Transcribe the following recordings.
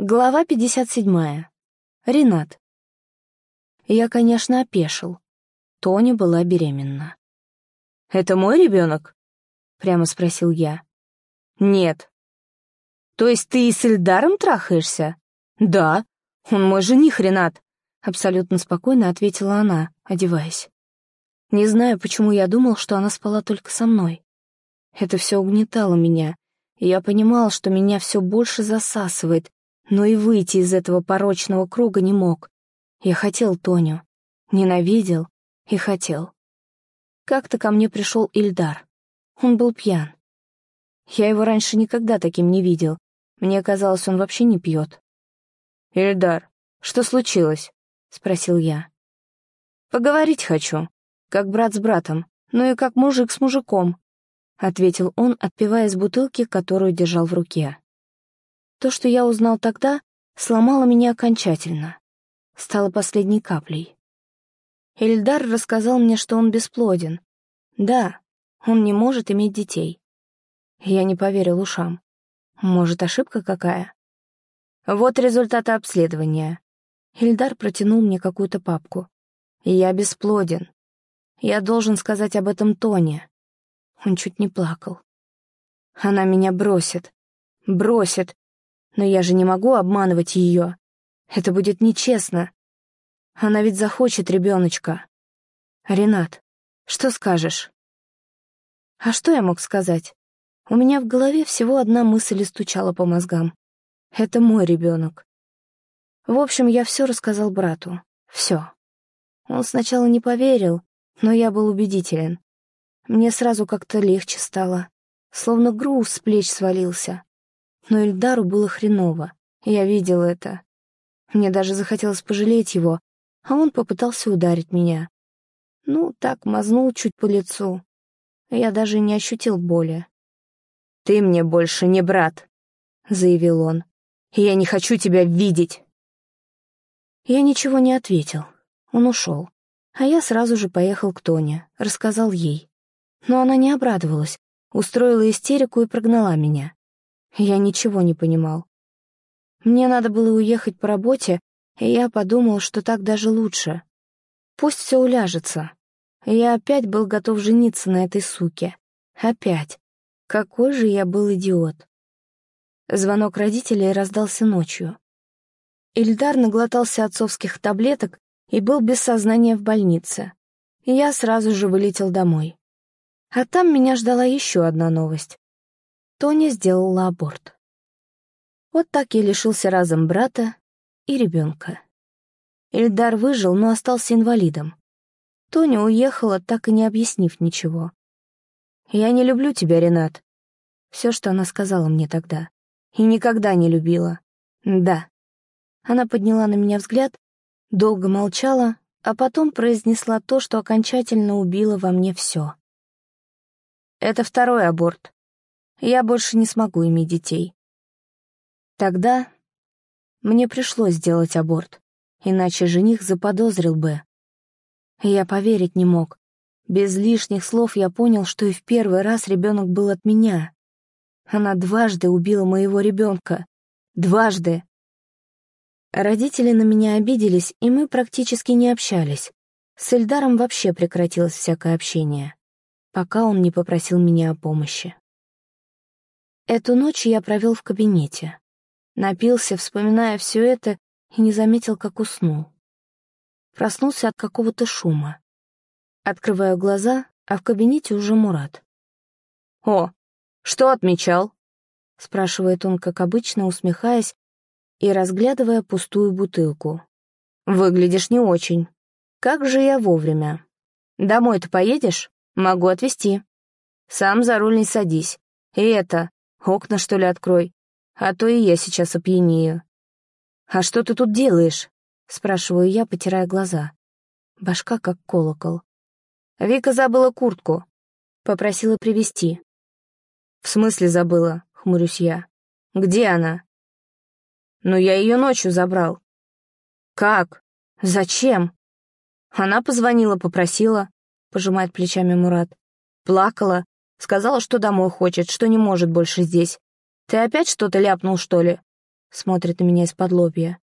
Глава 57. Ренат. Я, конечно, опешил. Тоня была беременна. «Это мой ребенок?» — прямо спросил я. «Нет». «То есть ты и с Эльдаром трахаешься?» «Да, он мой жених, Ренат», — абсолютно спокойно ответила она, одеваясь. Не знаю, почему я думал, что она спала только со мной. Это все угнетало меня, и я понимал, что меня все больше засасывает, но и выйти из этого порочного круга не мог. Я хотел Тоню, ненавидел и хотел. Как-то ко мне пришел Ильдар. Он был пьян. Я его раньше никогда таким не видел. Мне казалось, он вообще не пьет. «Ильдар, что случилось?» — спросил я. «Поговорить хочу, как брат с братом, ну и как мужик с мужиком», — ответил он, отпивая из бутылки, которую держал в руке. То, что я узнал тогда, сломало меня окончательно. Стало последней каплей. Эльдар рассказал мне, что он бесплоден. Да, он не может иметь детей. Я не поверил ушам. Может, ошибка какая? Вот результаты обследования. Эльдар протянул мне какую-то папку. Я бесплоден. Я должен сказать об этом Тоне. Он чуть не плакал. Она меня бросит. Бросит, но я же не могу обманывать ее. Это будет нечестно. Она ведь захочет ребеночка. Ренат, что скажешь? А что я мог сказать? У меня в голове всего одна мысль стучала по мозгам. Это мой ребенок. В общем, я все рассказал брату. Все. Он сначала не поверил, но я был убедителен. Мне сразу как-то легче стало, словно груз с плеч свалился но Эльдару было хреново. Я видел это. Мне даже захотелось пожалеть его, а он попытался ударить меня. Ну, так мазнул чуть по лицу. Я даже не ощутил боли. «Ты мне больше не брат», — заявил он. «Я не хочу тебя видеть». Я ничего не ответил. Он ушел. А я сразу же поехал к Тоне, рассказал ей. Но она не обрадовалась, устроила истерику и прогнала меня. Я ничего не понимал. Мне надо было уехать по работе, и я подумал, что так даже лучше. Пусть все уляжется. Я опять был готов жениться на этой суке. Опять. Какой же я был идиот. Звонок родителей раздался ночью. Ильдар наглотался отцовских таблеток и был без сознания в больнице. я сразу же вылетел домой. А там меня ждала еще одна новость. Тоня сделала аборт. Вот так я лишился разом брата и ребенка. Эльдар выжил, но остался инвалидом. Тоня уехала, так и не объяснив ничего. «Я не люблю тебя, Ренат». Все, что она сказала мне тогда. И никогда не любила. Да. Она подняла на меня взгляд, долго молчала, а потом произнесла то, что окончательно убило во мне все. «Это второй аборт я больше не смогу иметь детей. Тогда мне пришлось сделать аборт, иначе жених заподозрил бы. Я поверить не мог. Без лишних слов я понял, что и в первый раз ребенок был от меня. Она дважды убила моего ребенка. Дважды. Родители на меня обиделись, и мы практически не общались. С Эльдаром вообще прекратилось всякое общение, пока он не попросил меня о помощи. Эту ночь я провел в кабинете. Напился, вспоминая все это, и не заметил, как уснул. Проснулся от какого-то шума. Открываю глаза, а в кабинете уже Мурат. «О, что отмечал?» — спрашивает он, как обычно, усмехаясь и разглядывая пустую бутылку. «Выглядишь не очень. Как же я вовремя. Домой-то поедешь? Могу отвезти. Сам за руль не садись. И это, Окна, что ли, открой, а то и я сейчас опьянею. «А что ты тут делаешь?» — спрашиваю я, потирая глаза. Башка как колокол. Вика забыла куртку. Попросила привезти. «В смысле забыла?» — хмурюсь я. «Где она?» «Ну, я ее ночью забрал». «Как? Зачем?» Она позвонила, попросила, — пожимает плечами Мурат. Плакала, Сказала, что домой хочет, что не может больше здесь. Ты опять что-то ляпнул, что ли? смотрит на меня из-под лобья.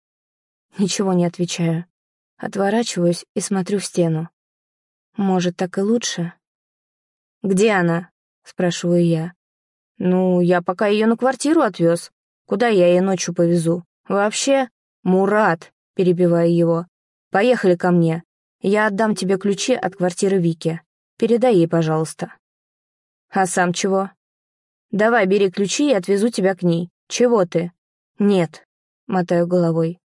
Ничего не отвечаю. Отворачиваюсь и смотрю в стену. Может, так и лучше? «Где она?» — спрашиваю я. «Ну, я пока ее на квартиру отвез. Куда я ее ночью повезу? Вообще...» «Мурат!» — перебивая его. «Поехали ко мне. Я отдам тебе ключи от квартиры Вики. Передай ей, пожалуйста». «А сам чего?» «Давай, бери ключи и отвезу тебя к ней. Чего ты?» «Нет», — мотаю головой.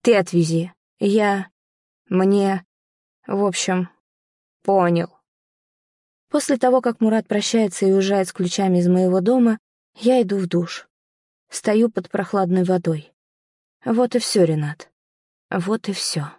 «Ты отвези. Я... Мне... В общем, понял». После того, как Мурат прощается и уезжает с ключами из моего дома, я иду в душ. Стою под прохладной водой. Вот и все, Ренат. Вот и все.